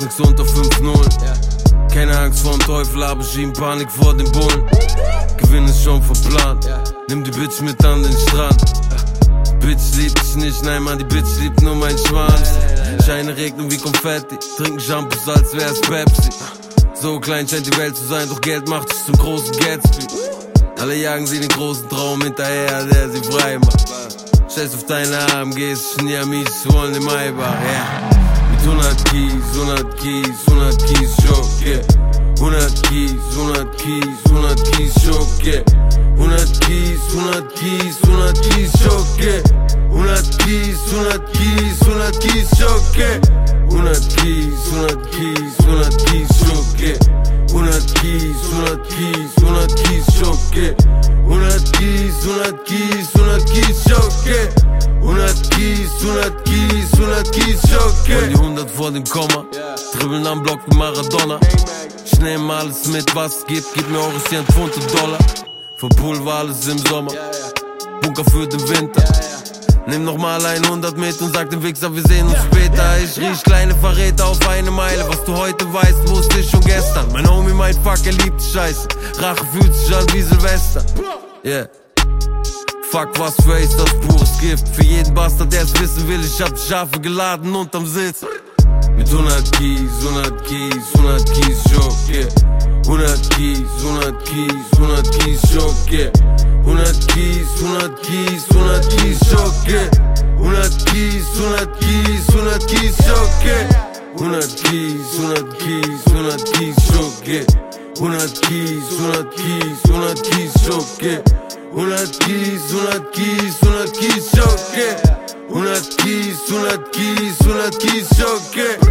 nix unter 5-0. Keine Angst vor dem Teufel, aber schieben Panik vor dem Bullen. Gewinn ist schon verplant. Nimm die Bitch mit an den Strand. Bitch liebt dich nicht, nein, man, die Bitch liebt nur mein Schwanz. Scheine regnen wie Konfetti, trinken Shampoos, als wär's Pepsi. So klein scheint die Welt zu sein, doch Geld macht dich zum großen Gatsby. Alle jagen sie den großen Traum hinterher, der sie frei macht. Scheiß auf deine AMGs, Schneamis, wollen im Maybach, yeah. una keys, una keys, una keys yok yeah. Una keys, una keys, una keys yok yeah. Una keys, una keys, una keys yok yeah. Una keys, una keys, una keys yok yeah. Una keys, una keys, una keys yok Und die 100 vor dem Komma, dribbeln am Block wie Maradona. Ich nehm alles mit, was es gibt, gib mir eure Cent, Pfund und Dollar. Für Pulver alles im Sommer, Bunker für den Winter. Nimm nochmal 100 mit und sag dem Wichser, wir sehen uns später. Ich riech kleine Verräter auf eine Meile. Was du heute weißt, wusste ich schon gestern. Mein Homie meint, fuck, er liebt Scheiße. Rache fühlt sich an wie Silvester. Yeah. Fuck, was für Ace, das pures Gift. Für jeden Bastard, der es wissen will, ich hab Schafe geladen unterm Sitz. Mit 100 Keys, 100 Keys, 100 Keys, Schock, yeah. 100 Keys, 100 Keys, 100 Keys, Schock, yeah. 100 Keys, 100 Keys, 100 Keys, Schock, yeah. 100 Keys, 100 Keys, 100 Keys, Schock, yeah. 100 Keys, 100 Keys, 100 Keys, Schock, yeah. 100 Keys, 100 Keys, 100 Keys, Schock, yeah. una kiss, una kiss, una kiss, ok. Una kiss, una kiss, una kiss, ok.